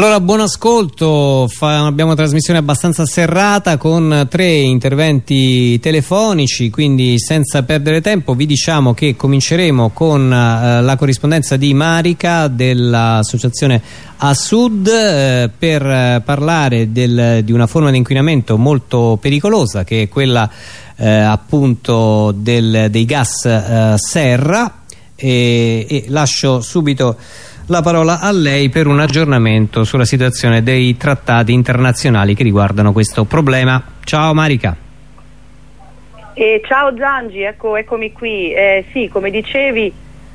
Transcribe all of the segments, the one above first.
Allora, buon ascolto, Fa, abbiamo una trasmissione abbastanza serrata con tre interventi telefonici, quindi senza perdere tempo vi diciamo che cominceremo con eh, la corrispondenza di Marica dell'associazione A Sud eh, per eh, parlare del, di una forma di inquinamento molto pericolosa che è quella eh, appunto del, dei gas eh, serra. E, e lascio subito la parola a lei per un aggiornamento sulla situazione dei trattati internazionali che riguardano questo problema. Ciao Marica. Eh, ciao Giangi, ecco, eccomi qui. Eh, sì, come dicevi,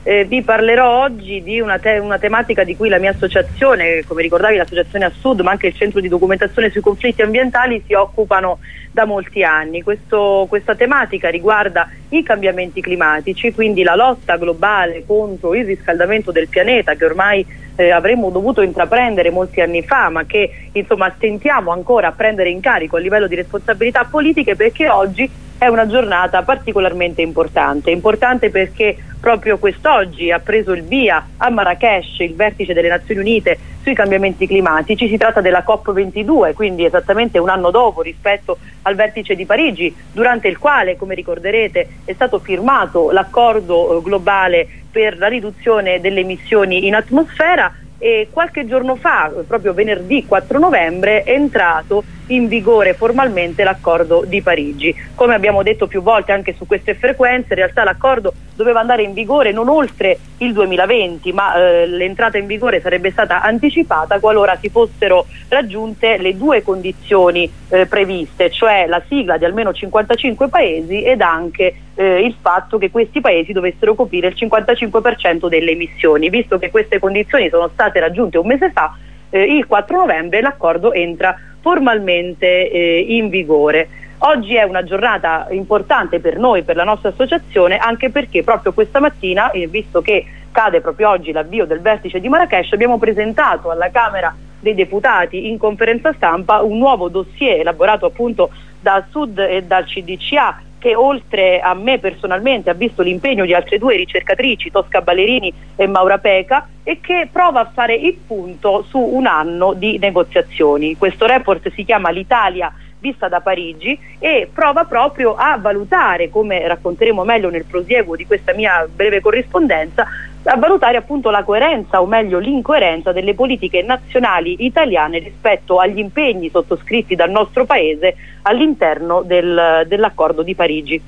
eh, vi parlerò oggi di una, te una, tematica di cui la mia associazione, come ricordavi l'associazione a Sud, ma anche il centro di documentazione sui conflitti ambientali si occupano da molti anni. Questo, questa tematica riguarda i cambiamenti climatici, quindi la lotta globale contro il riscaldamento del pianeta che ormai eh, avremmo dovuto intraprendere molti anni fa, ma che insomma stentiamo ancora a prendere in carico a livello di responsabilità politiche perché oggi è una giornata particolarmente importante, importante perché proprio quest'oggi ha preso il via a Marrakesh il vertice delle Nazioni Unite sui cambiamenti climatici, si tratta della COP22, quindi esattamente un anno dopo rispetto al vertice di Parigi, durante il quale, come ricorderete, è stato firmato l'accordo eh, globale per la riduzione delle emissioni in atmosfera e qualche giorno fa, proprio venerdì 4 novembre, è entrato in vigore formalmente l'accordo di Parigi. Come abbiamo detto più volte anche su queste frequenze, in realtà l'accordo doveva andare in vigore non oltre il 2020, ma eh, l'entrata in vigore sarebbe stata anticipata qualora si fossero raggiunte le due condizioni eh, previste, cioè la sigla di almeno 55 paesi ed anche eh, il fatto che questi paesi dovessero coprire il 55% delle emissioni. Visto che queste condizioni sono state raggiunte un mese fa, eh, il 4 novembre l'accordo entra formalmente eh, in vigore. Oggi è una giornata importante per noi, per la nostra associazione, anche perché proprio questa mattina, eh, visto che cade proprio oggi l'avvio del vertice di Marrakesh, abbiamo presentato alla Camera dei Deputati in conferenza stampa un nuovo dossier elaborato appunto dal Sud e dal CDCA che oltre a me personalmente ha visto l'impegno di altre due ricercatrici, Tosca Ballerini e Maura Peca, e che prova a fare il punto su un anno di negoziazioni. Questo report si chiama L'Italia vista da Parigi e prova proprio a valutare, come racconteremo meglio nel prosieguo di questa mia breve corrispondenza, a valutare appunto la coerenza o meglio l'incoerenza delle politiche nazionali italiane rispetto agli impegni sottoscritti dal nostro Paese all'interno del, dell'accordo di Parigi.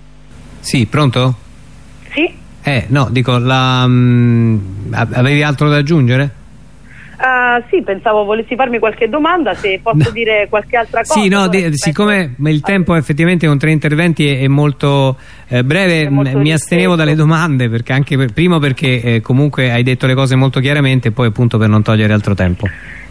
Sì, pronto? Sì. Eh, no, dico, la, um, avevi altro da aggiungere? Uh, sì, pensavo volessi farmi qualche domanda, se posso no. dire qualche altra cosa. Sì, no, di, siccome il tempo effettivamente con tre interventi è, è molto eh, breve, è molto mi astenevo dalle domande, perché anche per, primo perché eh, comunque hai detto le cose molto chiaramente e poi appunto per non togliere altro tempo.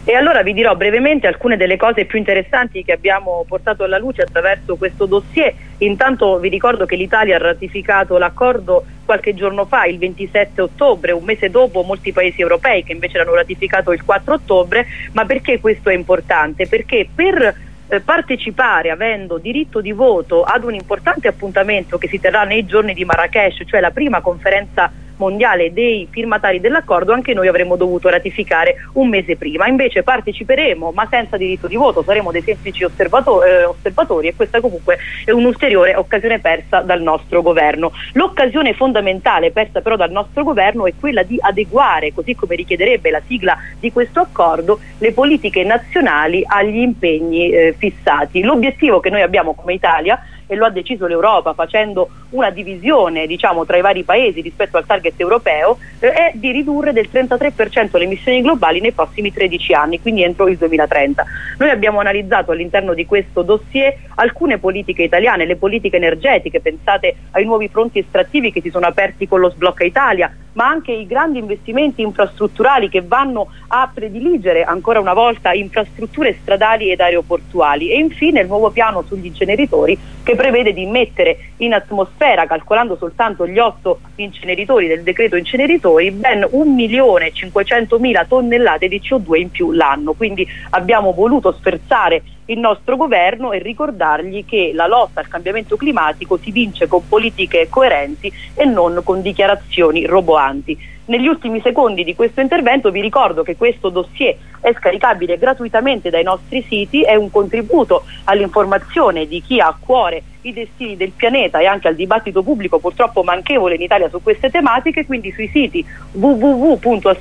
E allora vi dirò brevemente alcune delle cose più interessanti che abbiamo portato alla luce attraverso questo dossier. Intanto vi ricordo che l'Italia ha ratificato l'accordo qualche giorno fa, il 27 ottobre, un mese dopo molti paesi europei che invece l'hanno ratificato il 4 ottobre, ma perché questo è importante? Perché per eh, partecipare avendo diritto di voto ad un importante appuntamento che si terrà nei giorni di Marrakesh, cioè la prima conferenza mondiale dei firmatari dell'accordo anche noi avremmo dovuto ratificare un mese prima. Invece parteciperemo ma senza diritto di voto, saremo dei semplici osservato eh, osservatori e questa comunque è un'ulteriore occasione persa dal nostro governo. L'occasione fondamentale persa però dal nostro governo è quella di adeguare, così come richiederebbe la sigla di questo accordo, le politiche nazionali agli impegni eh, fissati. L'obiettivo che noi abbiamo come Italia e lo ha deciso l'Europa facendo una divisione diciamo, tra i vari paesi rispetto al target europeo eh, è di ridurre del 33% le emissioni globali nei prossimi 13 anni, quindi entro il 2030. Noi abbiamo analizzato all'interno di questo dossier alcune politiche italiane, le politiche energetiche, pensate ai nuovi fronti estrattivi che si sono aperti con lo sblocca Italia, ma anche i grandi investimenti infrastrutturali che vanno a prediligere ancora una volta infrastrutture stradali ed aeroportuali e infine il nuovo piano sugli inceneritori che prevede di mettere in atmosfera, calcolando soltanto gli otto inceneritori del decreto inceneritori, ben 1.500.000 tonnellate di CO2 in più l'anno. Quindi abbiamo voluto sferzare il nostro governo e ricordargli che la lotta al cambiamento climatico si vince con politiche coerenti e non con dichiarazioni roboanti. Negli ultimi secondi di questo intervento vi ricordo che questo dossier è scaricabile gratuitamente dai nostri siti, è un contributo all'informazione di chi ha a cuore i destini del pianeta e anche al dibattito pubblico purtroppo manchevole in Italia su queste tematiche, quindi sui siti www.assud.net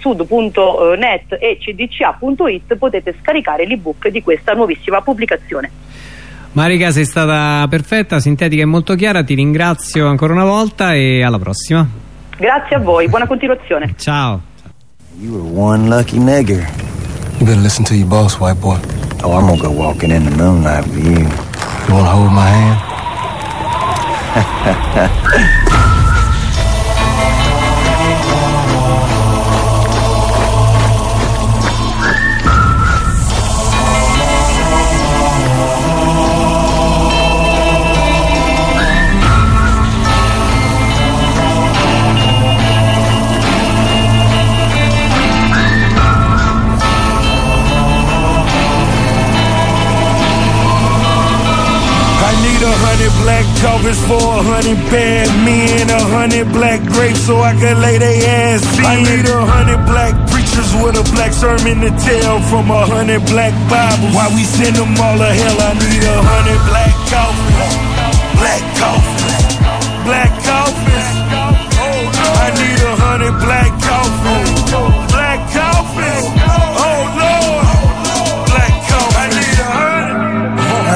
e cdca.it potete scaricare l'ebook di questa nuovissima pubblicazione. Marica sei stata perfetta, sintetica e molto chiara, ti ringrazio ancora una volta e alla prossima. Grazie a voi, buona continuazione. Ciao. You were one lucky nigger. You better listen to your boss, white boy. Oh, I'm gonna go walking in the moonlight with you. You wanna hold my hand? covers for a hundred bad men, a hundred black grapes so I can lay they ass in. I need a hundred black preachers with a black sermon to tell from a hundred black Bibles. Why we send them all to hell? I need a hundred black coffins, black coffins,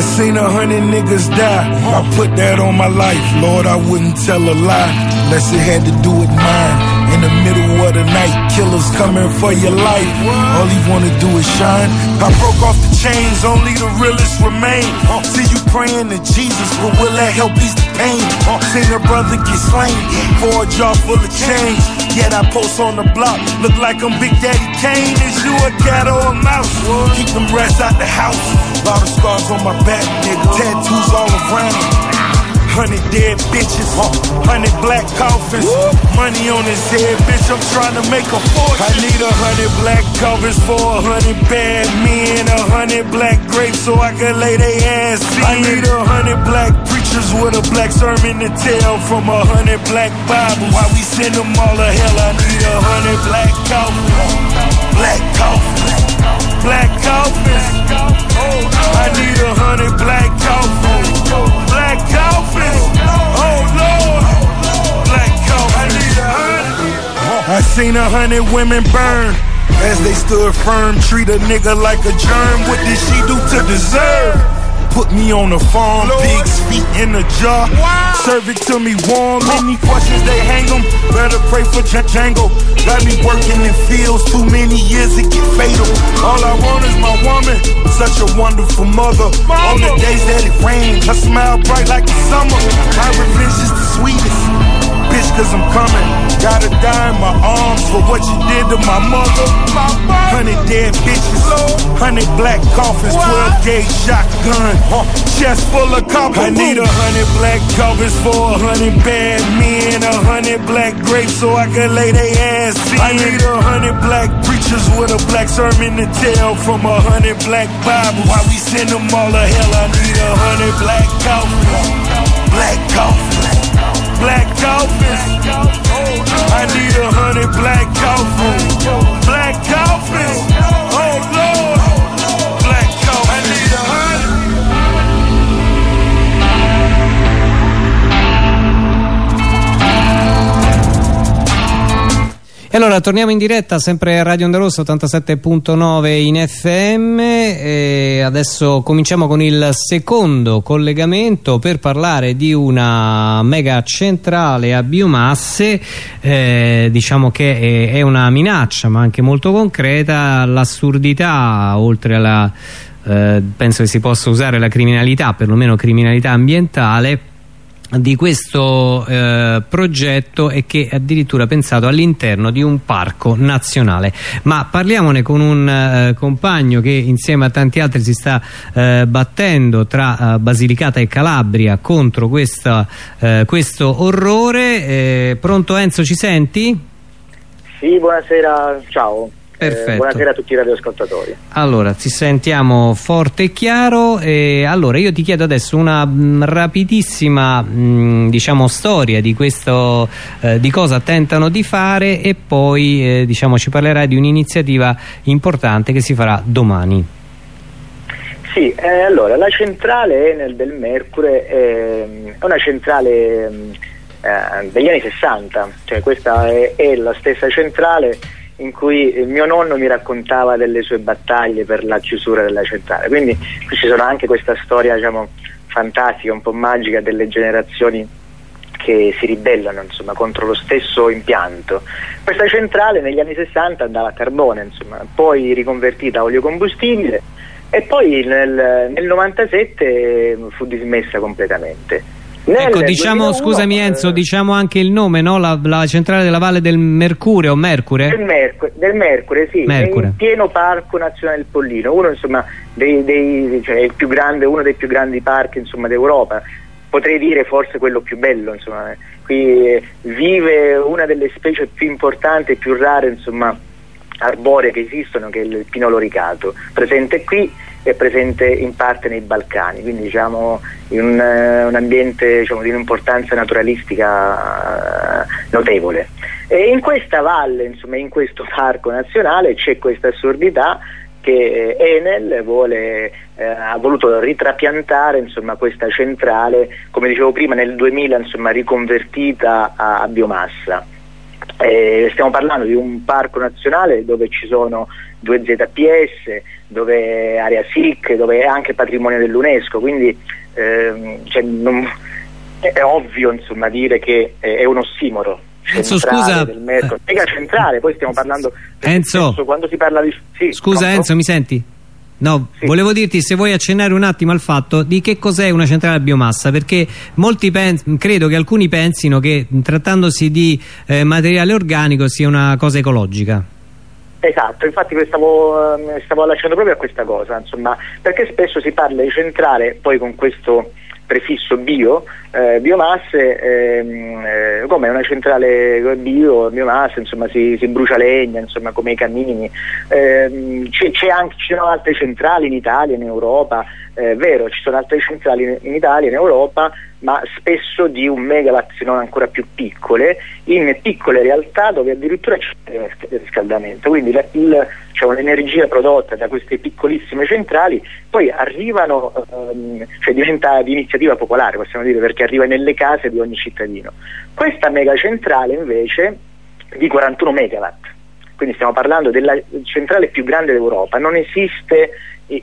I seen a hundred niggas die. I put that on my life. Lord, I wouldn't tell a lie unless it had to do with mine. In the middle of the night, killers coming for your life. All he wanna do is shine. I broke off the chains, only the realest remain. See you praying to Jesus, but will that help ease the pain? Seen a brother get slain for a jar full of change. Yet I post on the block, look like I'm Big Daddy Kane. Is you a cat or a mouse? Keep them rats out the house. A Lot of scars on my back, nigga. Tattoos all around. Hundred dead bitches, hundred black coffins, money on his head, bitch. I'm trying to make a fortune. I need a hundred black covers for a hundred bad men, a hundred black grapes so I can lay they ass in. I need a hundred black preachers with a black sermon to tell from a hundred black Bibles. Why we send them all to hell? I need a hundred black coffins, black coffins, black coffins. I need a hundred black coffins, black. Oh Lord, black. I need a hundred. I seen a hundred women burn. As they stood firm, treat a nigga like a germ. What did she do to deserve? Put me on the farm, pigs feet in a jar. Serve it to me warm. Any questions they hang 'em. Better pray for J- Django. Got me working in fields too many years it get fatal. All I want is my woman, such a wonderful mother. On the days that it rains, her smile bright like the summer. My revenge is the sweetest. Bitch, cause I'm coming. Gotta die in my arms for what you did to my mother. Hundred dead bitches, hundred black coffins, 12 gauge shotgun, chest full of copper. I need a hundred black covers for a hundred bad men, a hundred black grapes so I can lay they ass in. I need a hundred black preachers with a black sermon to tell from a hundred black Bibles. Why we send them all to hell? I need a hundred black coffins, black coffins black coffins. I need a hundred black coffins. Black coffins. E allora torniamo in diretta sempre a Radio Onda Rossa 87.9 in FM e adesso cominciamo con il secondo collegamento per parlare di una mega centrale a biomasse. Eh, diciamo che è, è una minaccia ma anche molto concreta l'assurdità oltre alla eh, penso che si possa usare la criminalità perlomeno criminalità ambientale di questo eh, progetto e che è addirittura pensato all'interno di un parco nazionale ma parliamone con un eh, compagno che insieme a tanti altri si sta eh, battendo tra eh, Basilicata e Calabria contro questa, eh, questo orrore Eh, pronto Enzo ci senti? Sì, buonasera, ciao. Perfetto. Eh, buonasera a tutti i radioascoltatori. Allora, ti sentiamo forte e chiaro. E allora, io ti chiedo adesso una mh, rapidissima mh, diciamo, storia di, questo, eh, di cosa tentano di fare e poi eh, diciamo, ci parlerai di un'iniziativa importante che si farà domani. Sì, eh, allora la centrale Enel del Mercure è, è una centrale eh, degli anni 60, cioè questa è, è la stessa centrale in cui mio nonno mi raccontava delle sue battaglie per la chiusura della centrale. Quindi qui ci sono anche questa storia diciamo, fantastica, un po' magica delle generazioni che si ribellano insomma, contro lo stesso impianto. Questa centrale negli anni 60 andava a carbone, insomma, poi riconvertita a olio combustibile e poi nel, nel 97 fu dismessa completamente. Nel ecco, diciamo, 2001, scusami Enzo, eh, diciamo anche il nome, no? la, la, centrale della Valle del Mercure o Mercure? Del Mercure, del Mercure sì, Mercure. in pieno parco nazionale del Pollino, uno insomma dei, dei, cioè, grande, uno dei più grandi parchi d'Europa, potrei dire forse quello più bello, insomma. qui eh, vive una delle specie più importanti e più rare insomma, arboree che esistono che è il pino loricato, presente qui e presente in parte nei Balcani, quindi diciamo in un, uh, un ambiente diciamo, di un'importanza naturalistica uh, notevole. E in questa valle, insomma, in questo parco nazionale c'è questa assurdità che Enel vuole, eh, ha voluto ritrapiantare insomma, questa centrale, come dicevo prima, nel 2000 insomma, riconvertita a, a biomassa. Eh, stiamo parlando di un parco nazionale dove ci sono due ZPS, dove è area SIC, dove è anche patrimonio dell'UNESCO, quindi ehm, cioè, non, è ovvio insomma, dire che è un ossimoro. Enzo scusa del mega centrale poi stiamo parlando Enzo quando si parla di sì, scusa pronto? Enzo mi senti? No, sì. volevo dirti se vuoi accennare un attimo al fatto di che cos'è una centrale a biomassa, perché molti credo che alcuni pensino che trattandosi di eh, materiale organico sia una cosa ecologica. Esatto, infatti stavo, ehm, stavo lasciando proprio a questa cosa, insomma, perché spesso si parla di centrale poi con questo prefisso bio, eh, biomasse, ehm, eh, come una centrale bio, biomasse, insomma si, si brucia legna, insomma come i camini, eh, ci sono altre centrali in Italia, in Europa, è vero, ci sono altre centrali in, in Italia, in Europa, ma spesso di un megawatt se non ancora più piccole, in piccole realtà dove addirittura c'è il riscaldamento, quindi c'è un'energia prodotta da queste piccolissime centrali, poi arrivano, ehm, cioè diventa di iniziativa popolare, possiamo dire, perché arriva nelle case di ogni cittadino. Questa megacentrale invece di 41 megawatt, quindi stiamo parlando della centrale più grande d'Europa, non esiste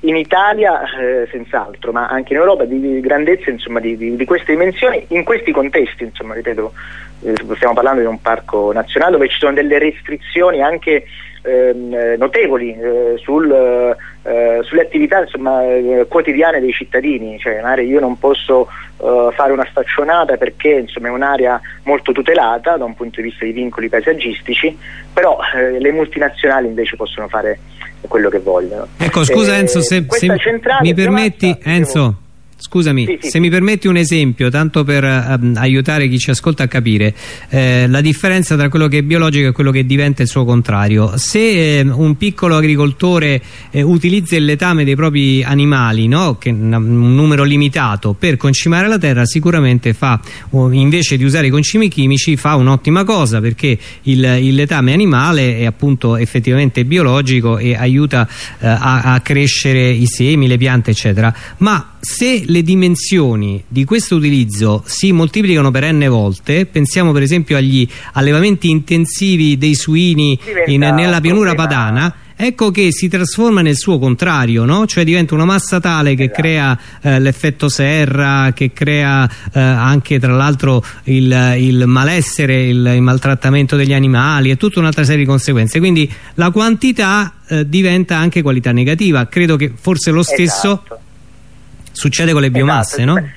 in Italia eh, senz'altro, ma anche in Europa di, di grandezza insomma, di, di, di, queste dimensioni, in questi contesti, insomma, ripeto, eh, stiamo parlando di un parco nazionale dove ci sono delle restrizioni anche ehm, notevoli eh, sul, eh, sulle attività insomma, eh, quotidiane dei cittadini, cioè io non posso eh, fare una staccionata perché è un'area molto tutelata da un punto di vista di vincoli paesaggistici, però le multinazionali invece possono fare quello che vogliono. Ecco, scusa eh, Enzo, se, se mi permetti, Enzo, Scusami, sì, sì. se mi permetti un esempio, tanto per um, aiutare chi ci ascolta a capire eh, la differenza tra quello che è biologico e quello che diventa il suo contrario. Se eh, un piccolo agricoltore eh, utilizza il letame dei propri animali, no? che, un numero limitato, per concimare la terra, sicuramente fa, invece di usare i concimi chimici, fa un'ottima cosa perché il, il, letame animale è appunto effettivamente biologico e aiuta eh, a, a crescere i semi, le piante, eccetera. Ma se le dimensioni di questo utilizzo si moltiplicano per n volte, pensiamo per esempio agli allevamenti intensivi dei suini in, nella pianura padana, ecco che si trasforma nel suo contrario, no? cioè diventa una massa tale che esatto. crea eh, l'effetto serra, che crea eh, anche tra l'altro il, il, malessere, il, il, maltrattamento degli animali e tutta un'altra serie di conseguenze, quindi la quantità eh, diventa anche qualità negativa, credo che forse lo stesso esatto Succede con le esatto, biomasse, esatto. no?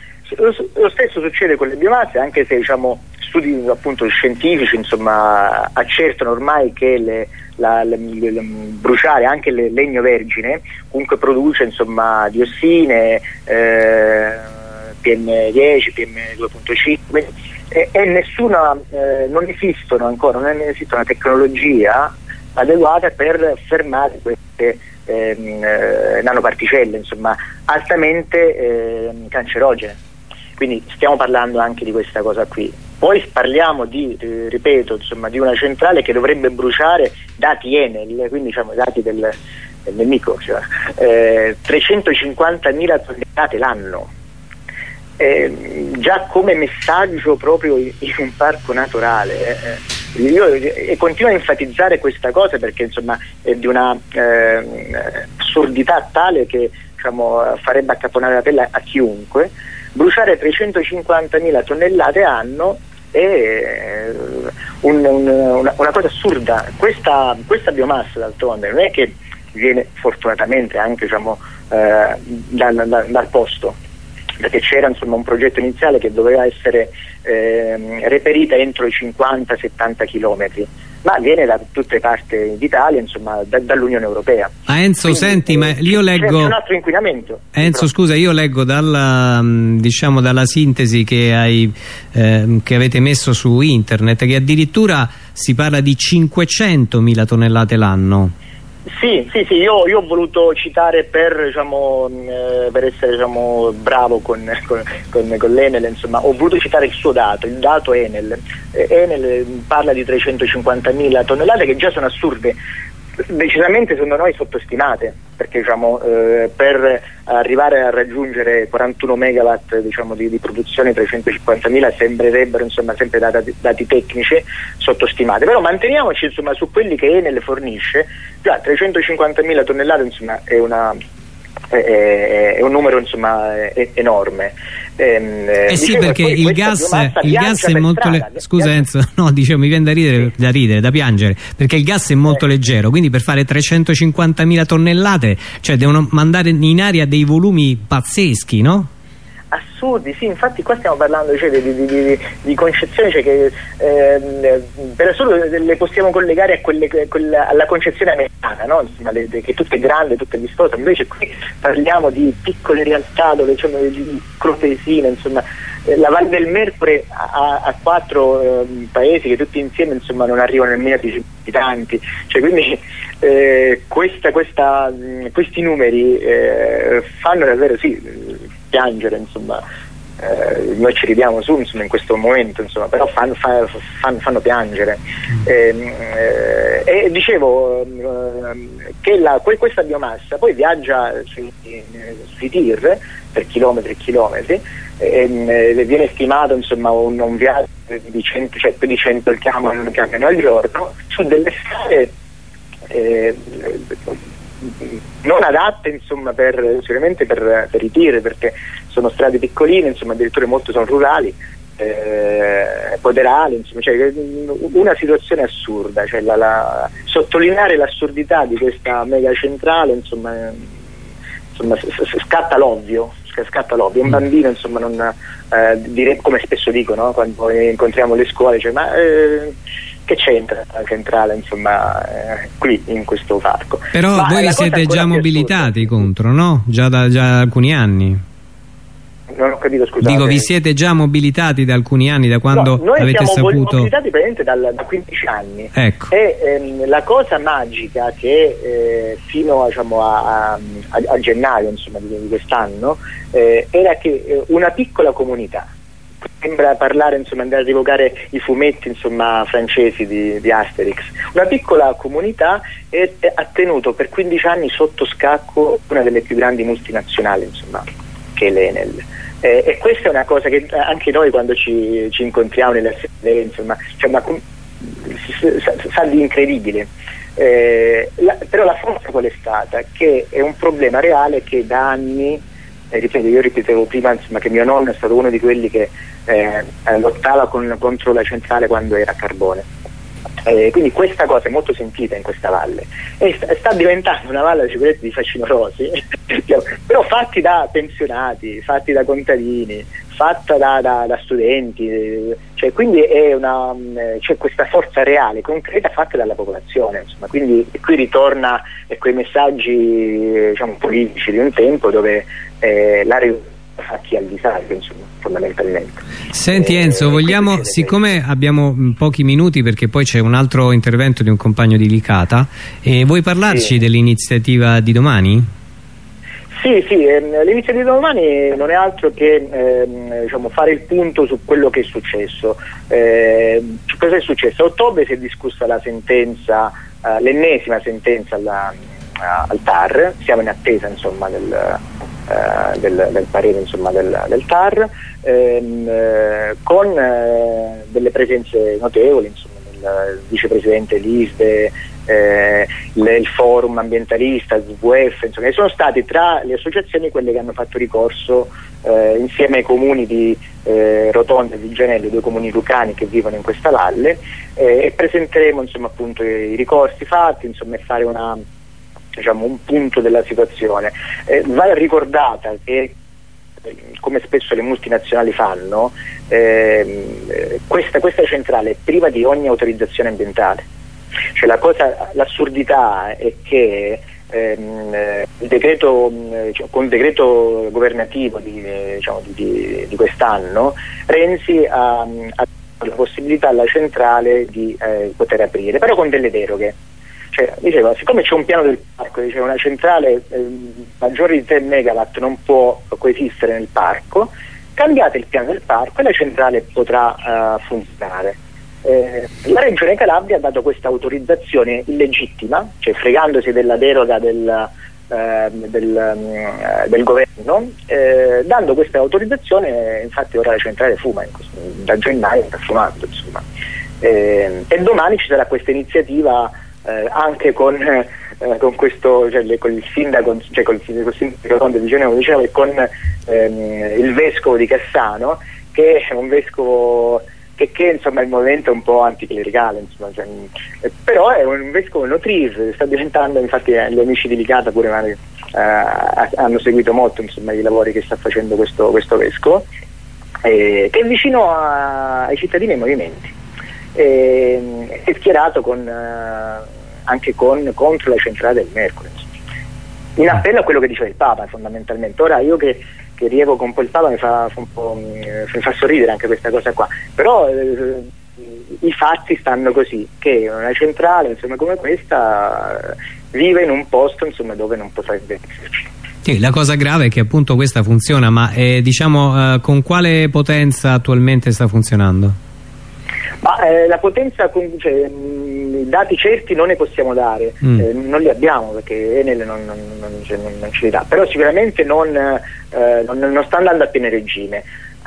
Lo stesso succede con le biomasse, anche se diciamo, studi appunto, scientifici insomma, accertano ormai che le, la, le, le, bruciare anche il legno vergine comunque produce insomma, diossine, eh, PM10, PM2.5 e, e nessuna, eh, non esistono ancora, non esiste una tecnologia adeguata per fermare queste ehm, eh, nanoparticelle insomma, altamente eh, cancerogene. Quindi stiamo parlando anche di questa cosa qui. Poi parliamo di, eh, ripeto, insomma, di una centrale che dovrebbe bruciare dati Enel, quindi diciamo dati del, del nemico, cioè, eh, 350.000 tonnellate l'anno. Eh, già come messaggio proprio in, in un parco naturale. Eh, eh io e continuo a enfatizzare questa cosa perché insomma è di una eh, assurdità tale che diciamo, farebbe accapponare la pelle a chiunque. Bruciare 350.000 tonnellate anno è eh, un, un, una, una, cosa assurda. Questa, questa biomassa d'altronde non è che viene fortunatamente anche diciamo, eh, dal, dal, dal posto perché c'era insomma, un progetto iniziale che doveva essere eh, reperita entro i 50-70 km ma viene da tutte le parti d'Italia, insomma, da, dall'Unione Europea. Ah, Enzo, Quindi, senti, ma io leggo... C'è un altro inquinamento. Enzo, scusa, io leggo dalla, diciamo, dalla sintesi che, hai, eh, che avete messo su internet che addirittura si parla di 500.000 tonnellate l'anno. Sì, sì, sì, io, io, ho voluto citare per, diciamo, eh, per essere diciamo, bravo con, con, con, con l'Enel, insomma, ho voluto citare il suo dato, il dato Enel. Eh, Enel parla di 350.000 tonnellate che già sono assurde, decisamente secondo noi sottostimate perché diciamo, eh, per arrivare a raggiungere 41 megawatt diciamo, di, di, produzione 350.000 sembrerebbero insomma, sempre dati, dati, tecnici sottostimati però manteniamoci insomma, su quelli che Enel fornisce già 350.000 tonnellate insomma, è una è, è un numero è, enorme. Ehm, eh sì, perché il gas, il gas è molto strada, scusa Enzo, no, diciamo, mi viene da ridere, sì. da ridere, da piangere, perché il gas è molto eh. leggero, quindi per fare 350.000 tonnellate, cioè devono mandare in aria dei volumi pazzeschi, no? Assurdi, sì, infatti qua stiamo parlando cioè, di, di, di, di, concezioni cioè, che eh, per assurdo le possiamo collegare a quelle, quella, alla concezione americana, no? Insomma, le, che tutto è grande, tutto è vistoso, invece qui parliamo di piccole realtà dove c'è di crotesine, insomma, eh, la Val del Merpre ha, ha quattro eh, paesi che tutti insieme insomma, non arrivano nemmeno a 10 abitanti, cioè, quindi eh, questa, questa, questi numeri eh, fanno davvero sì piangere, insomma, eh, noi ci ridiamo su insomma, in questo momento, insomma, però fanno, fanno, fanno piangere. Eh, eh, e dicevo eh, che la, questa biomassa poi viaggia sui, sui tir per chilometri e chilometri e viene stimato insomma, un, un, viaggio di 100, cioè più di 100 chiamano, chiamano al giorno su delle strade eh, non adatte insomma, per, sicuramente per, per, i tir perché sono strade piccoline, insomma, addirittura molte sono rurali, eh, poderali, insomma, cioè, una situazione assurda, cioè, la, la, sottolineare l'assurdità di questa mega centrale insomma, insomma, scatta l'ovvio scatta l'ovvio, un mm. bambino insomma non, eh, dire, come spesso dico no? quando incontriamo le scuole, cioè, ma eh, che c'entra la centrale insomma eh, qui in questo parco. Però Ma voi vi siete già mobilitati contro, no? Già da già alcuni anni? Non ho capito, scusate. Dico, vi siete già mobilitati da alcuni anni, da quando no, noi avete siamo saputo... mobilitati praticamente dal, da 15 anni. Ecco. E ehm, la cosa magica che eh, fino diciamo, a, a, a, gennaio insomma, di, di quest'anno eh, era che eh, una piccola comunità sembra parlare, insomma, andare a rivocare i fumetti insomma, francesi di, di, Asterix. Una piccola comunità è, è, ha tenuto per 15 anni sotto scacco una delle più grandi multinazionali, insomma, che è l'Enel. Eh, e questa è una cosa che anche noi quando ci, ci incontriamo nelle assemblee, insomma, cioè una, sa di incredibile. Eh, la, però la forza qual è stata? Che è un problema reale che da anni eh, ripeto, io ripetevo prima insomma, che mio nonno è stato uno di quelli che eh, lottava con, contro la centrale quando era a carbone. Eh, quindi questa cosa è molto sentita in questa valle. E sta, sta diventando una valle sicurezza di facinorosi però fatti da pensionati, fatti da contadini, fatta da, da, da studenti, cioè, quindi una, c'è questa forza reale, concreta fatta dalla popolazione, insomma, quindi qui ritorna a quei messaggi diciamo, politici di un tempo dove eh, la a chi ha il disagio, insomma, fondamentalmente. Senti Eh, Enzo, vogliamo, siccome abbiamo mh, pochi minuti perché poi c'è un altro intervento di un compagno di Licata, eh, vuoi parlarci Sì. dell'iniziativa di domani? Sì, sì, ehm, l'iniziativa di domani non è altro che ehm, diciamo, fare il punto su quello che è successo. Eh, cosa è successo? A ottobre si è discussa la sentenza, eh, l'ennesima sentenza alla- al TAR, siamo in attesa insomma, del, eh, del- del parere insomma, del, del TAR, ehm, eh, con eh, delle presenze notevoli, insomma, del vicepresidente Lisbe, eh, il, il forum ambientalista, il WWF, insomma, che sono stati tra le associazioni quelle che hanno fatto ricorso eh, insieme ai comuni di eh, Rotonda e di Gianello, due comuni lucani che vivono in questa valle, eh, e presenteremo insomma, appunto, i ricorsi fatti insomma, e fare una, diciamo, un punto della situazione. Eh, va ricordata che eh, come spesso le multinazionali fanno, ehm, eh, questa, questa centrale è priva di ogni autorizzazione ambientale. Cioè la cosa, l'assurdità è che ehm, eh, decreto, mh, cioè, con il decreto governativo di, eh, diciamo, di- di- di quest'anno Renzi ha, ha dato la possibilità alla centrale di eh, poter aprire, però con delle deroghe. Cioè, diceva, siccome c'è un piano del parco, diceva una centrale eh, maggiore di 3 megawatt non può coesistere nel parco, cambiate il piano del parco e la centrale potrà eh, funzionare. Eh, la Regione Calabria ha dato questa autorizzazione illegittima, cioè fregandosi della deroga del, ehm, del, mm, del governo, eh, dando questa autorizzazione, infatti ora la centrale fuma, questo- da gennaio sta fumando. Insomma. Eh, e domani ci sarà questa iniziativa eh, anche con, eh, con questo, cioè, le- con il sindaco, cioè con il sindaco, sindaco di Genova, dicevo, e con ehm, il vescovo di Cassano, che è un vescovo che, che insomma il movimento è un po' anticlericale, insomma, cioè, eh, però è un vescovo notrir, sta diventando, infatti eh, gli amici di Licata pure eh, hanno seguito molto insomma, i lavori che sta facendo questo, questo vescovo, eh, che è vicino a- ai cittadini e ai movimenti. E, è schierato con, eh, anche con, contro la centrale del Mercury. In appello a quello che diceva il Papa fondamentalmente. Ora io che, che rievoco un po' il Papa mi fa, mm, mi fa sorridere anche questa cosa qua, però eh, i fatti stanno così, che una centrale insomma, come questa vive in un posto insomma, dove non potrebbe esserci. Sì, la cosa grave è che appunto questa funziona, ma eh, diciamo eh, con quale potenza attualmente sta funzionando? Ma eh, la potenza, con- cioè, mh, dati certi non ne possiamo dare, Mm. eh, non li abbiamo perché Enel non, non- non- cioè, non- ce li dà, però sicuramente non, eh, non- non sta andando a pieno regime.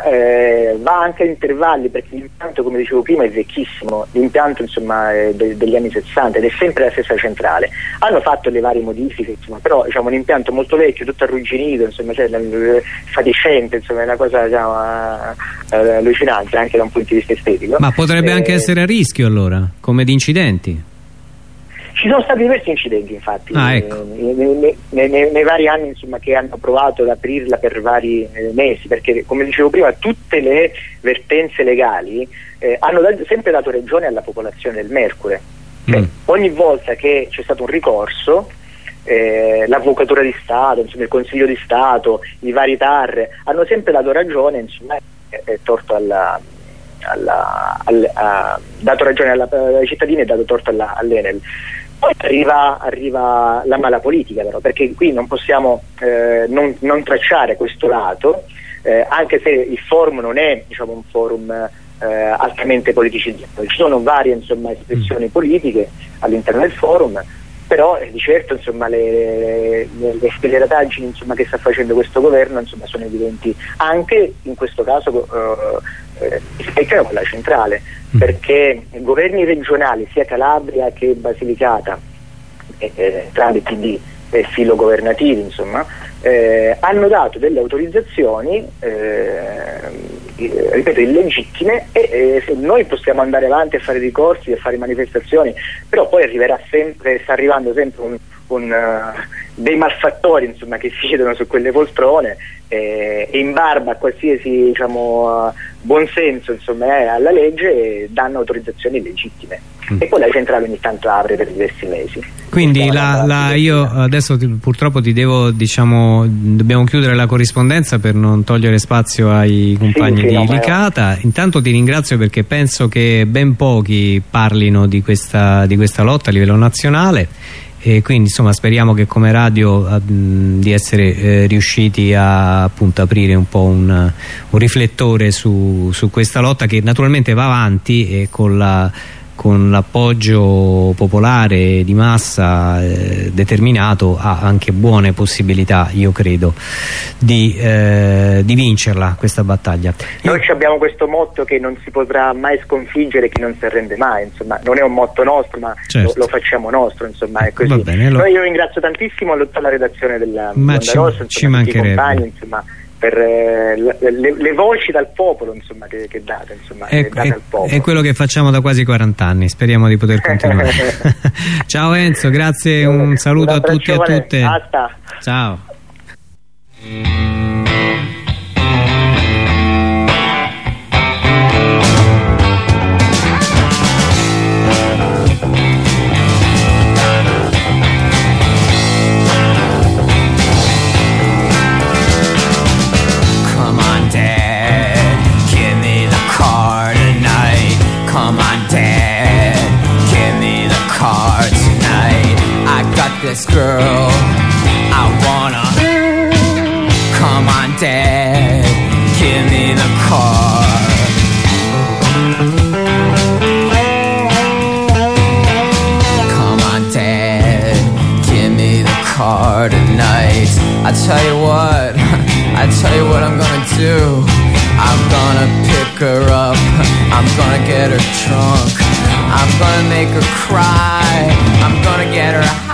Eh, va anche a intervalli perché l'impianto come dicevo prima è vecchissimo. L'impianto insomma è de- degli anni 60 ed è sempre la stessa centrale. Hanno fatto le varie modifiche insomma, però diciamo un impianto molto vecchio tutto arrugginito insomma cioè, fatiscente insomma è una cosa diciamo, eh, allucinante anche da un punto di vista estetico. Ma potrebbe Eh, anche essere a rischio allora, come di incidenti. Ci sono stati diversi incidenti infatti Ah, ecco. eh, nei, nei- nei- nei- nei vari anni insomma, che hanno provato ad aprirla per vari eh, mesi perché come dicevo prima tutte le vertenze legali eh, hanno da- sempre dato ragione alla popolazione del Mercure Cioè, Mm. ogni volta che c'è stato un ricorso eh, l'Avvocatura di Stato, insomma, il Consiglio di Stato, i vari TAR hanno sempre dato ragione insomma, e torto alla, alla- al- ha dato ragione alla- ai cittadini e dato torto alla- all'Enel. Poi arriva, arriva la mala politica però, perché qui non possiamo eh, non, non tracciare questo lato, eh, anche se il forum non è diciamo, un forum eh, altamente politicizzato, ci sono varie insomma, espressioni politiche all'interno del forum, però eh, di certo insomma, le, le, le spellerataggini insomma, che sta facendo questo governo insomma, sono evidenti anche in questo caso eh, rispecchiano quella centrale Mm. perché i governi regionali sia Calabria che Basilicata eh, eh, tramite PD e filo governativi insomma eh, hanno dato delle autorizzazioni eh, eh, ripeto illegittime e eh, noi possiamo andare avanti a fare ricorsi e fare manifestazioni però poi arriverà sempre sta arrivando sempre un, un, eh, dei malfattori insomma, che siedono su quelle poltrone eh, e in barba a qualsiasi diciamo, eh, buonsenso insomma, eh, alla legge danno autorizzazioni illegittime Mm. e poi la centrale ogni tanto apre per diversi mesi Quindi la, la, io adesso ti, purtroppo ti devo, diciamo, dobbiamo chiudere la corrispondenza per non togliere spazio ai compagni sì, sì, di no, Licata. Intanto ti ringrazio perché penso che ben pochi parlino di questa, di questa lotta a livello nazionale e quindi insomma speriamo che come radio mh, di essere eh, riusciti a appunto aprire un po' un, un riflettore su, su, questa lotta che naturalmente va avanti e con la con l'appoggio popolare di massa eh, determinato ha anche buone possibilità io credo di, eh, di vincerla questa battaglia. Noi abbiamo questo motto che non si potrà mai sconfiggere chi non si arrende mai insomma non è un motto nostro ma certo. lo, lo, facciamo nostro insomma è così. Bene, allora... io ringrazio tantissimo tutta la redazione della ma ci, Rossa, insomma, ci mancherebbe. compagni, insomma per eh, le, le, voci dal popolo insomma, che, che, date, insomma, è, che date è, al popolo. È quello che facciamo da quasi 40 anni, speriamo di poter continuare. Ciao Enzo, grazie, un saluto a tutti e a tutte. Ciao. This girl. I wanna. Come on, Dad, give me the car. Come on, Dad, give me the car tonight. I tell you what, I tell you what I'm gonna do. I'm gonna pick her up. I'm gonna get her drunk. I'm gonna make her cry. I'm gonna get her high.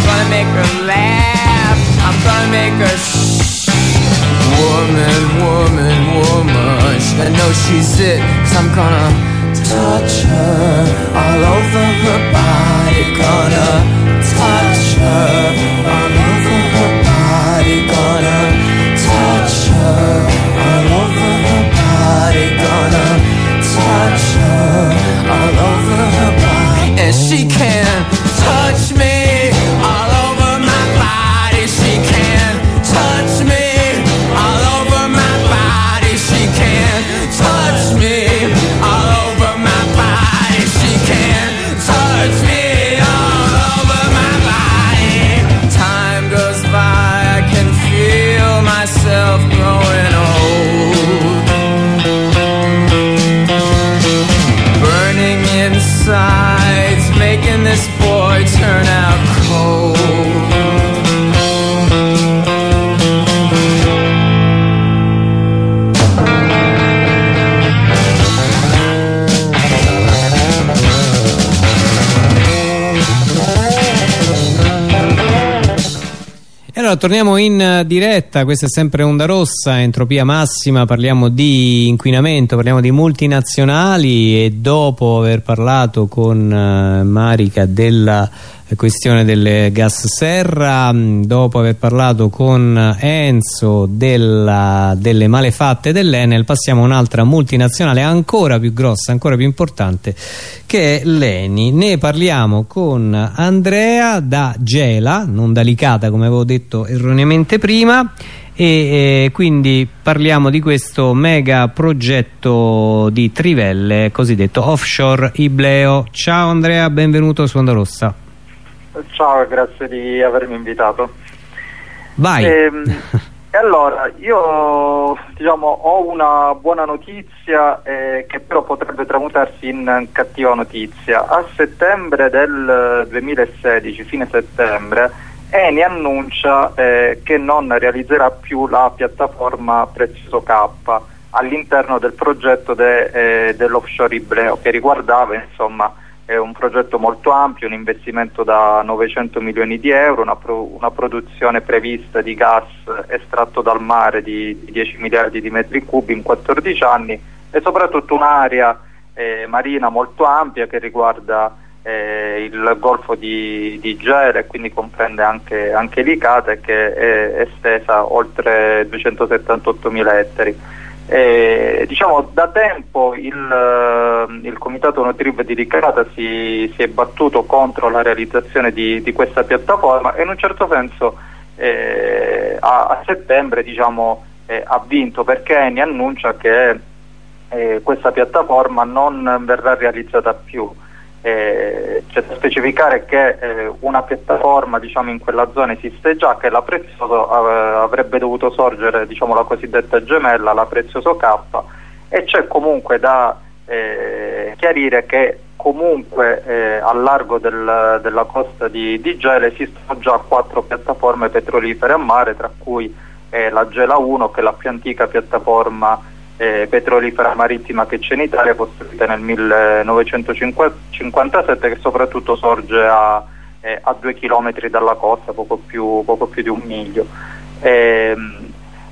I'm gonna make her laugh. I'm gonna make her shh. Woman, woman, woman. Gonna know she's it. Cause I'm gonna touch her all over her body. Gonna touch her all over torniamo in eh, diretta, questa è sempre Onda Rossa, entropia massima, parliamo di inquinamento, parliamo di multinazionali. E dopo aver parlato con uh, Marica della questione del gas serra mm, dopo aver parlato con Enzo della, delle malefatte dell'Enel passiamo a un'altra multinazionale ancora più grossa, ancora più importante che è l'Eni. Ne parliamo con Andrea da Gela non da Licata come avevo detto erroneamente prima e eh, quindi parliamo di questo mega progetto di trivelle cosiddetto offshore Ibleo. Ciao Andrea benvenuto su Onda Rossa Ciao, grazie di avermi invitato. Vai. E, ehm, e allora, io diciamo, ho una buona notizia eh, che però potrebbe tramutarsi in cattiva notizia. A settembre del 2016, fine settembre, Eni annuncia eh, che non realizzerà più la piattaforma Prezioso K all'interno del progetto de, eh, dell'offshore Ibleo che riguardava insomma è un progetto molto ampio, un investimento da 900 milioni di euro, una, pro, una produzione prevista di gas estratto dal mare di, di, 10 miliardi di metri cubi in 14 anni e soprattutto un'area eh, marina molto ampia che riguarda eh, il golfo di, di Gela e quindi comprende anche, anche l'Icata che è estesa oltre 278 mila ettari. Eh, diciamo, da tempo il, eh, il Comitato Nutriv di Ricata si, si, è battuto contro la realizzazione di, di, questa piattaforma e in un certo senso eh, a, a, settembre diciamo, eh, ha vinto perché Eni annuncia che eh, questa piattaforma non verrà realizzata più. Eh, c'è da specificare che eh, una piattaforma diciamo, in quella zona esiste già, che la Prezioso av avrebbe dovuto sorgere diciamo, la cosiddetta gemella, la Prezioso K, e c'è comunque da eh, chiarire che comunque eh, al largo del, della costa di, di, Gela esistono già quattro piattaforme petrolifere a mare, tra cui eh, la Gela 1 che è la più antica piattaforma eh, petrolifera marittima che c'è in Italia, costruita nel 1957, che soprattutto sorge a, eh, a due chilometri dalla costa, poco più, poco più di un miglio. Eh,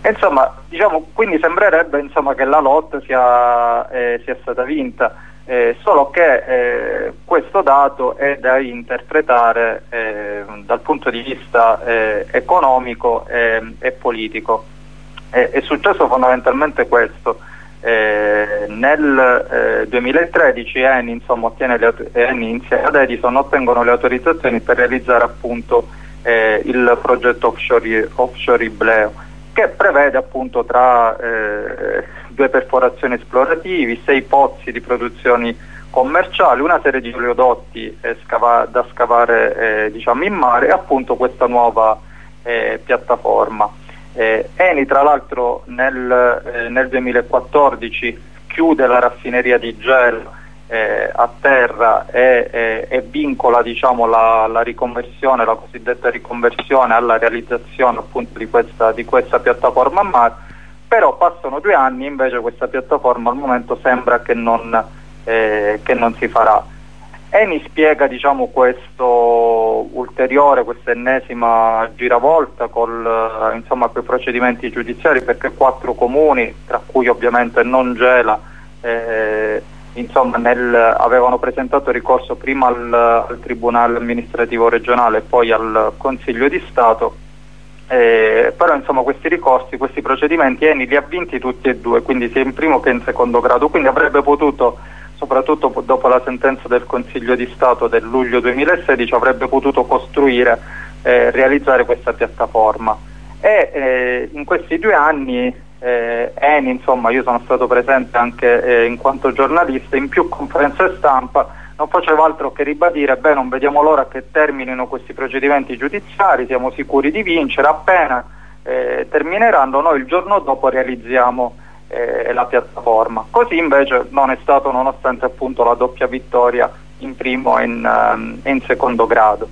insomma, diciamo, quindi sembrerebbe insomma, che la lotta sia, eh, sia stata vinta. Eh, solo che eh, questo dato è da interpretare dal punto di vista economico e politico. Eh, è successo fondamentalmente questo. Eh, nel eh, 2013 Eni, insomma, le, Eni insieme ad Edison ottengono le autorizzazioni per realizzare appunto eh, il progetto offshore, offshore Ibleo che prevede appunto tra eh, due perforazioni esplorativi, sei pozzi di produzioni commerciali, una serie di oleodotti eh, scava da scavare diciamo in mare e appunto questa nuova piattaforma. Eh, Eni tra l'altro nel, eh, nel, 2014 chiude la raffineria di Gel eh, a terra e, e vincola diciamo, la, la, riconversione, la cosiddetta riconversione alla realizzazione appunto di questa, di questa piattaforma a mare, però passano due anni invece questa piattaforma al momento sembra che non, eh, che non si farà. Eni spiega diciamo, questo ulteriore, questa ennesima giravolta con eh, i procedimenti giudiziari perché quattro comuni, tra cui ovviamente non Gela, eh, insomma, nel, avevano presentato ricorso prima al, al, Tribunale amministrativo regionale e poi al Consiglio di Stato, eh, però insomma, questi ricorsi, questi procedimenti Eni li ha vinti tutti e due, quindi sia in primo che in secondo grado, quindi avrebbe potuto soprattutto dopo la sentenza del Consiglio di Stato del luglio 2016 avrebbe potuto costruire e eh, realizzare questa piattaforma. E eh, in questi due anni eh, Eni, insomma io sono stato presente anche eh, in quanto giornalista in più conferenze stampa non faceva altro che ribadire beh non vediamo l'ora che terminino questi procedimenti giudiziari siamo sicuri di vincere appena eh, termineranno noi il giorno dopo realizziamo eh, la piattaforma. Così invece non è stato nonostante appunto la doppia vittoria in primo e in, um, in, secondo grado.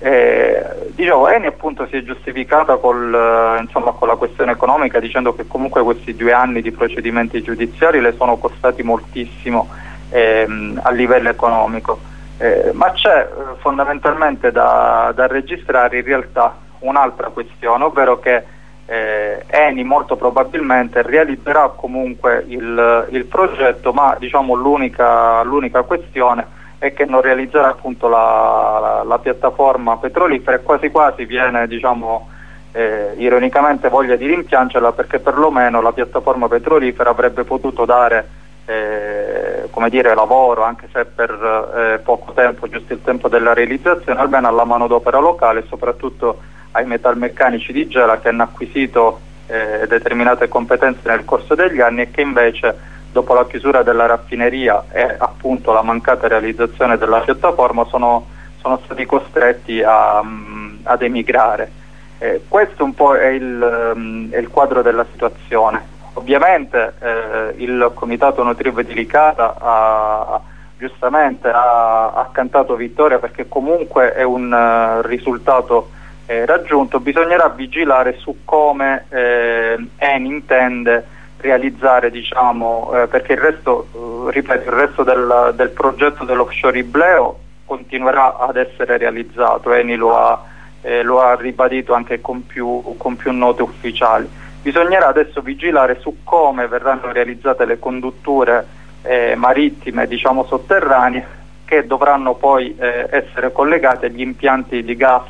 Eh, dicevo, Eni appunto si è giustificata col, uh, insomma, con la questione economica dicendo che comunque questi due anni di procedimenti giudiziari le sono costati moltissimo ehm, a livello economico. Eh, ma c'è eh, fondamentalmente da, da registrare in realtà un'altra questione, ovvero che eh, Eni molto probabilmente realizzerà comunque il, il progetto, ma diciamo, l'unica, questione è che non realizzerà appunto la, la, la piattaforma petrolifera e quasi quasi viene diciamo, eh, ironicamente voglia di rimpiangerla perché perlomeno la piattaforma petrolifera avrebbe potuto dare eh, come dire, lavoro anche se per eh, poco tempo, giusto il tempo della realizzazione, almeno alla manodopera locale e soprattutto ai metalmeccanici di Gela che hanno acquisito eh, determinate competenze nel corso degli anni e che invece dopo la chiusura della raffineria e appunto la mancata realizzazione della piattaforma sono, sono stati costretti a, um, ad emigrare. Eh, questo un po' è il, um, è il, quadro della situazione. Ovviamente eh, il Comitato Nutrivo di Licata ha, giustamente ha, ha, cantato vittoria perché comunque è un uh, risultato eh, raggiunto, bisognerà vigilare su come eh, Eni intende realizzare, diciamo, eh, perché il resto, eh, ripeto, il resto del, del progetto dell'offshore Ibleo continuerà ad essere realizzato, Eni lo ha, eh, lo ha ribadito anche con più, con più note ufficiali. Bisognerà adesso vigilare su come verranno realizzate le condutture eh, marittime, diciamo sotterranee, che dovranno poi eh, essere collegate agli impianti di gas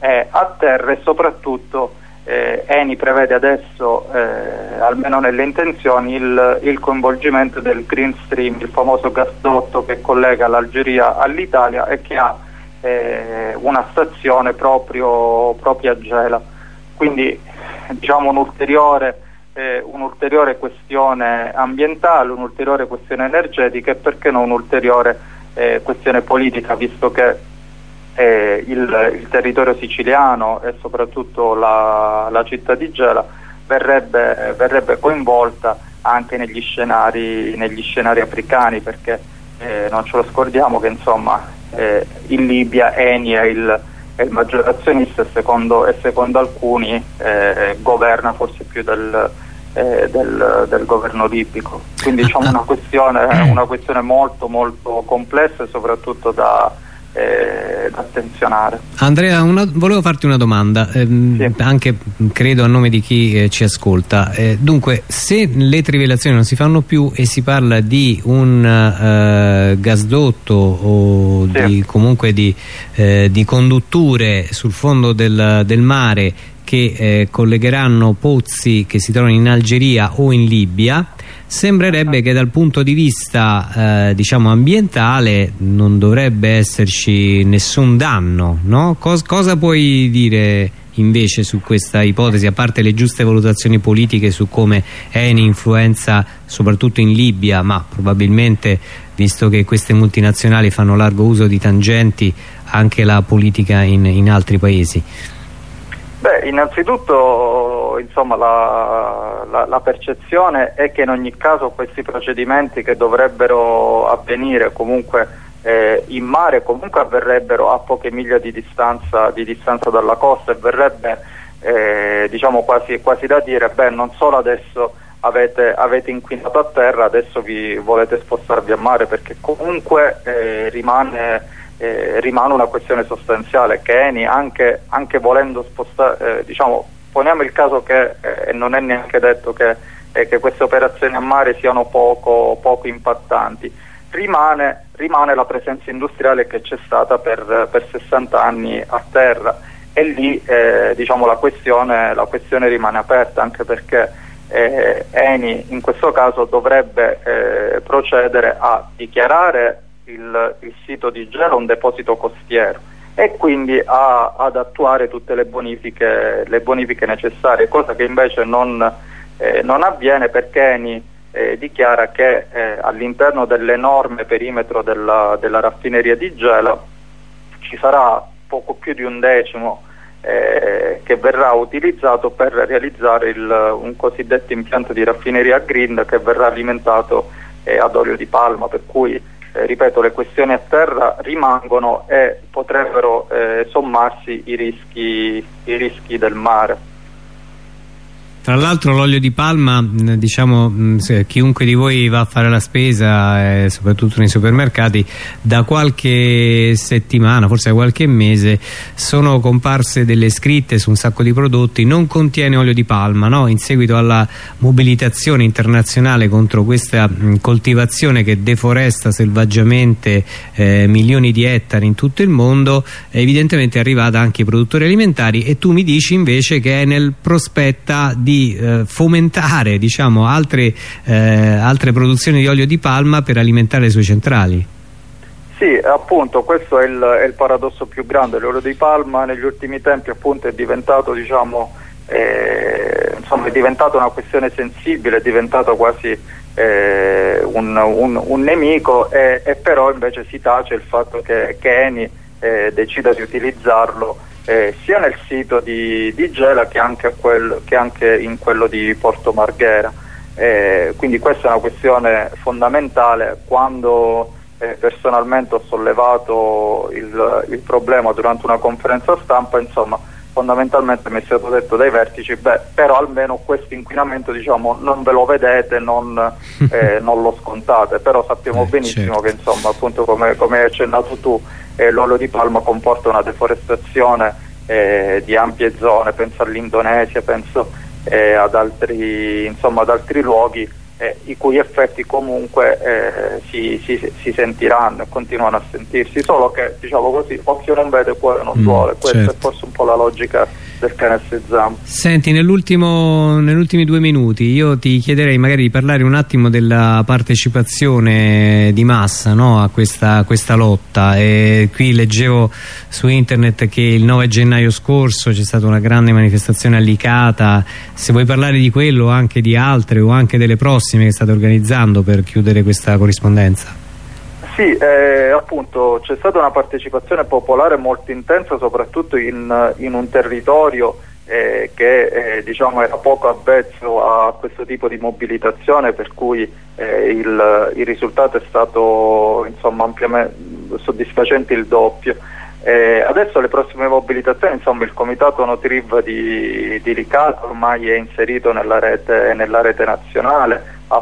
eh, a terra e soprattutto eh, Eni prevede adesso, eh, almeno nelle intenzioni, il, il, coinvolgimento del Green Stream, il famoso gasdotto che collega l'Algeria all'Italia e che ha eh, una stazione proprio, proprio, a Gela. Quindi diciamo un'ulteriore, eh, un'ulteriore questione ambientale, un'ulteriore questione energetica e perché non un'ulteriore eh, questione politica, visto che eh, il, il, territorio siciliano e soprattutto la, la città di Gela verrebbe, verrebbe, coinvolta anche negli scenari, negli scenari africani perché eh, non ce lo scordiamo che insomma eh, in Libia Eni è il, è il maggior azionista e secondo, e secondo alcuni eh, governa forse più del, eh, del, del, governo libico. Quindi diciamo una questione, una questione molto molto complessa e soprattutto da eh, da attenzionare. Andrea, una, volevo farti una domanda, ehm, sì. anche credo a nome di chi eh, ci ascolta. Eh, dunque, se le trivelazioni non si fanno più e si parla di un eh, gasdotto o sì. di, comunque di, eh, di, condutture sul fondo del, del mare che eh, collegheranno pozzi che si trovano in Algeria o in Libia sembrerebbe che dal punto di vista eh, diciamo ambientale non dovrebbe esserci nessun danno no? Cos cosa puoi dire invece su questa ipotesi a parte le giuste valutazioni politiche su come Eni influenza soprattutto in Libia ma probabilmente visto che queste multinazionali fanno largo uso di tangenti anche la politica in, in altri paesi Beh, innanzitutto insomma, la, la, la, percezione è che in ogni caso questi procedimenti che dovrebbero avvenire comunque eh, in mare comunque avverrebbero a poche miglia di distanza, di distanza dalla costa e verrebbe eh, diciamo quasi, quasi, da dire beh non solo adesso avete, avete, inquinato a terra adesso vi volete spostarvi a mare perché comunque eh, rimane eh, rimane una questione sostanziale. Che Eni anche, anche volendo spostare, eh, diciamo, poniamo il caso che eh, non è neanche detto che, eh, che, queste operazioni a mare siano poco, poco impattanti, rimane, rimane, la presenza industriale che c'è stata per, per, 60 anni a terra. E lì eh, diciamo, la, questione, la, questione, rimane aperta anche perché eh, Eni in questo caso dovrebbe procedere a dichiarare il, il sito di Gela un deposito costiero e quindi a, ad attuare tutte le bonifiche, le bonifiche, necessarie, cosa che invece non, eh, non avviene perché Eni eh, dichiara che eh, all'interno dell'enorme perimetro della, della, raffineria di Gela ci sarà poco più di un decimo eh, che verrà utilizzato per realizzare il, un cosiddetto impianto di raffineria green che verrà alimentato eh, ad olio di palma, per cui eh, ripeto, le questioni a terra rimangono e potrebbero eh, sommarsi i rischi, i rischi del mare. Tra l'altro l'olio di palma, diciamo, chiunque di voi va a fare la spesa, eh, soprattutto nei supermercati, da qualche settimana, forse da qualche mese, sono comparse delle scritte su un sacco di prodotti, non contiene olio di palma, no? in seguito alla mobilitazione internazionale contro questa mh, coltivazione che deforesta selvaggiamente eh, milioni di ettari in tutto il mondo, evidentemente è arrivata anche ai produttori alimentari e tu mi dici invece che è nel prospetta di eh, fomentare diciamo, altre, eh, altre produzioni di olio di palma per alimentare le sue centrali. Sì, appunto, questo è il, è il paradosso più grande. L'olio di palma negli ultimi tempi appunto è diventato, diciamo, eh, insomma, è diventato una questione sensibile, è diventato quasi eh, un, un, un, nemico e, e, però invece si tace il fatto che, che Eni eh, decida di utilizzarlo eh, sia nel sito di, di Gela che anche, quel, che anche, in quello di Porto Marghera. Eh, quindi questa è una questione fondamentale. Quando eh, personalmente ho sollevato il, il, problema durante una conferenza stampa, insomma, fondamentalmente mi è stato detto dai vertici, beh, però almeno questo inquinamento diciamo, non ve lo vedete, non, eh, non lo scontate, però sappiamo eh, benissimo certo. che insomma, appunto come, come hai accennato tu, eh, l'olio di palma comporta una deforestazione eh, di ampie zone, penso all'Indonesia, penso eh, ad, altri, insomma, ad altri luoghi eh, i cui effetti comunque eh, si, si, si, sentiranno e continuano a sentirsi, solo che diciamo così, occhio non vede, cuore non mm, duole, questa certo. è forse un po' la logica del canestro Zam. Senti, nell'ultimo, negli ultimi due minuti io ti chiederei magari di parlare un attimo della partecipazione di massa no, a questa, questa lotta. E qui leggevo su internet che il 9 gennaio scorso c'è stata una grande manifestazione allicata. Se vuoi parlare di quello o anche di altre o anche delle prossime che state organizzando per chiudere questa corrispondenza. Sì, eh, appunto c'è stata una partecipazione popolare molto intensa soprattutto in, in un territorio eh, che eh, diciamo era poco avvezzo a questo tipo di mobilitazione per cui eh, il, il, risultato è stato insomma, ampiamente soddisfacente il doppio. Eh, adesso le prossime mobilitazioni, insomma il comitato Notriv di, di Licata ormai è inserito nella rete, nella rete nazionale, ha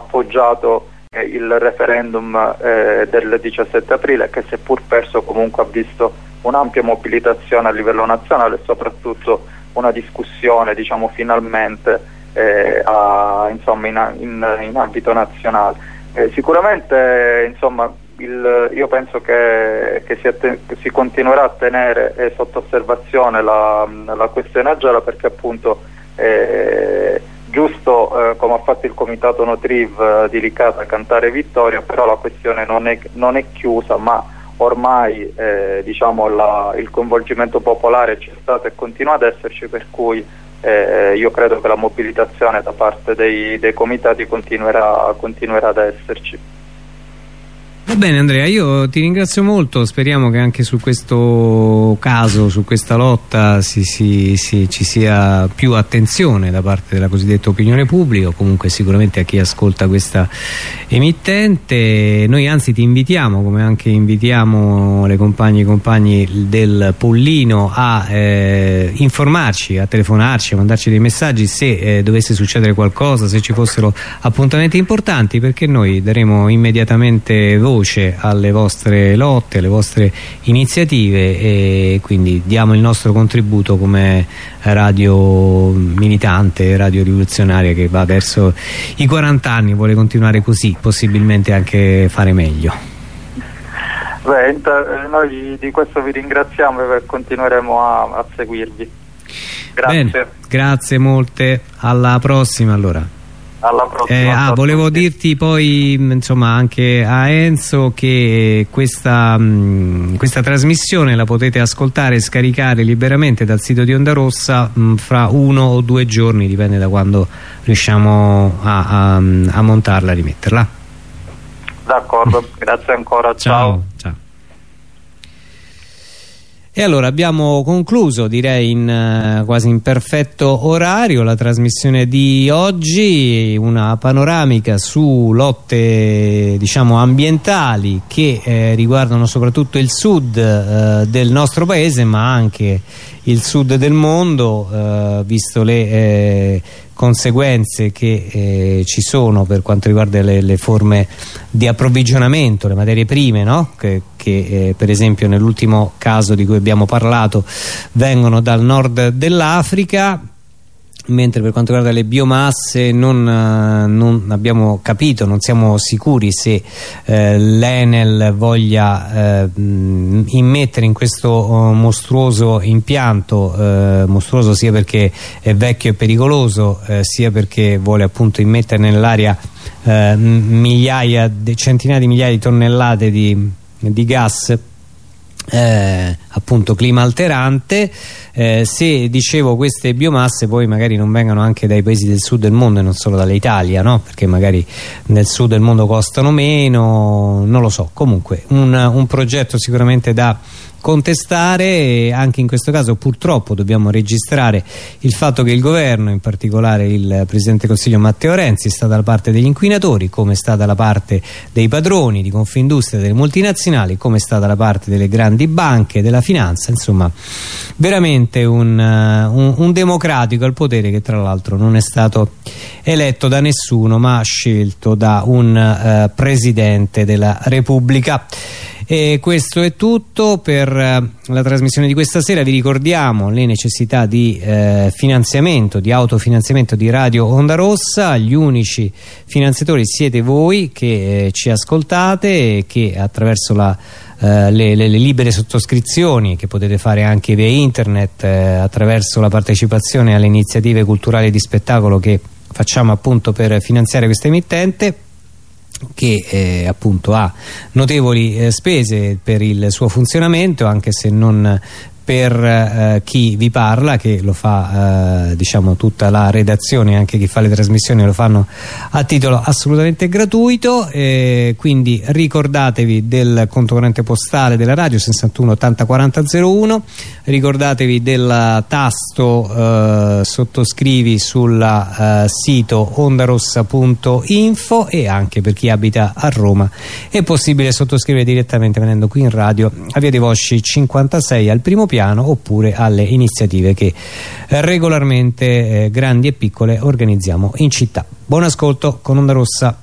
appoggiato il referendum eh, del 17 aprile che seppur perso comunque ha visto un'ampia mobilitazione a livello nazionale e soprattutto una discussione diciamo finalmente eh, a, insomma, in, in, in, ambito nazionale. Eh, sicuramente insomma, il, io penso che, che, si che, si continuerà a tenere eh, sotto osservazione la, la questione Agela perché appunto eh, giusto eh, come ha fatto il comitato Notriv eh, di Licata cantare vittoria, però la questione non è, non è chiusa, ma ormai eh, diciamo la, il coinvolgimento popolare c'è stato e continua ad esserci, per cui eh, io credo che la mobilitazione da parte dei, dei comitati continuerà, continuerà ad esserci. Va bene Andrea, io ti ringrazio molto, speriamo che anche su questo caso, su questa lotta si, si, si, ci sia più attenzione da parte della cosiddetta opinione pubblica o comunque sicuramente a chi ascolta questa emittente. Noi anzi ti invitiamo, come anche invitiamo le compagne e i compagni del Pollino a eh, informarci, a telefonarci, a mandarci dei messaggi se eh, dovesse succedere qualcosa, se ci fossero appuntamenti importanti perché noi daremo immediatamente voce voce alle vostre lotte, alle vostre iniziative e quindi diamo il nostro contributo come radio militante, radio rivoluzionaria che va verso i 40 anni, vuole continuare così, possibilmente anche fare meglio. Beh, noi di questo vi ringraziamo e continueremo a, a seguirvi. Grazie. Bene, grazie molte, alla prossima allora alla prossima eh, ah, volevo dirti poi insomma anche a Enzo che questa, mh, questa, trasmissione la potete ascoltare e scaricare liberamente dal sito di Onda Rossa mh, fra uno o due giorni dipende da quando riusciamo a, a, a montarla e rimetterla. D'accordo grazie ancora ciao, ciao. E allora abbiamo concluso direi in, uh, quasi in perfetto orario la trasmissione di oggi, una panoramica su lotte diciamo ambientali che eh, riguardano soprattutto il sud eh, del nostro paese ma anche il sud del mondo eh, visto le eh, conseguenze che eh, ci sono per quanto riguarda le, le, forme di approvvigionamento, le materie prime no? che, che eh, per esempio nell'ultimo caso di cui abbiamo parlato vengono dal nord dell'Africa mentre per quanto riguarda le biomasse non, uh, non, abbiamo capito, non siamo sicuri se uh, l'Enel voglia uh, immettere in questo mostruoso impianto, mostruoso sia perché è vecchio e pericoloso, sia perché vuole appunto immettere nell'aria migliaia, centinaia di migliaia di tonnellate di, di gas eh, appunto clima alterante eh, se dicevo queste biomasse poi magari non vengano anche dai paesi del sud del mondo e non solo dall'Italia no? perché magari nel sud del mondo costano meno non lo so comunque un, un progetto sicuramente da contestare e anche in questo caso purtroppo dobbiamo registrare il fatto che il governo, in particolare il Presidente del Consiglio Matteo Renzi, sta dalla parte degli inquinatori, come sta dalla parte dei padroni di Confindustria delle multinazionali, come sta dalla parte delle grandi banche, della finanza, insomma veramente un, uh, un, un democratico al potere che tra l'altro non è stato eletto da nessuno ma scelto da un uh, Presidente della Repubblica. E questo è tutto per eh, la trasmissione di questa sera. Vi ricordiamo le necessità di eh, finanziamento, di autofinanziamento di Radio Onda Rossa. Gli unici finanziatori siete voi che eh, ci ascoltate e che attraverso la eh, le, le, le, libere sottoscrizioni che potete fare anche via internet eh, attraverso la partecipazione alle iniziative culturali di spettacolo che facciamo appunto per finanziare questa emittente che eh, appunto ha notevoli eh, spese per il suo funzionamento anche se non per eh, chi vi parla che lo fa eh, diciamo tutta la redazione anche chi fa le trasmissioni lo fanno a titolo assolutamente gratuito. Eh, quindi ricordatevi del conto corrente postale della radio 61 80 40 01 ricordatevi del tasto eh, sottoscrivi sul eh, sito ondarossa.info e anche per chi abita a Roma è possibile sottoscrivere direttamente venendo qui in radio. A via dei Vosci 56 al primo piano piano oppure alle iniziative che eh, regolarmente eh, grandi e piccole organizziamo in città. Buon ascolto con Onda Rossa.